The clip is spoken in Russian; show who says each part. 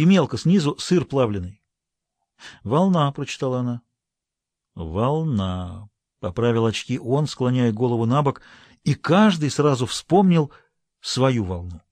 Speaker 1: и мелко снизу сыр плавленый. «Волна», — прочитала она. «Волна», — поправил очки он, склоняя голову на бок, и каждый сразу вспомнил свою волну.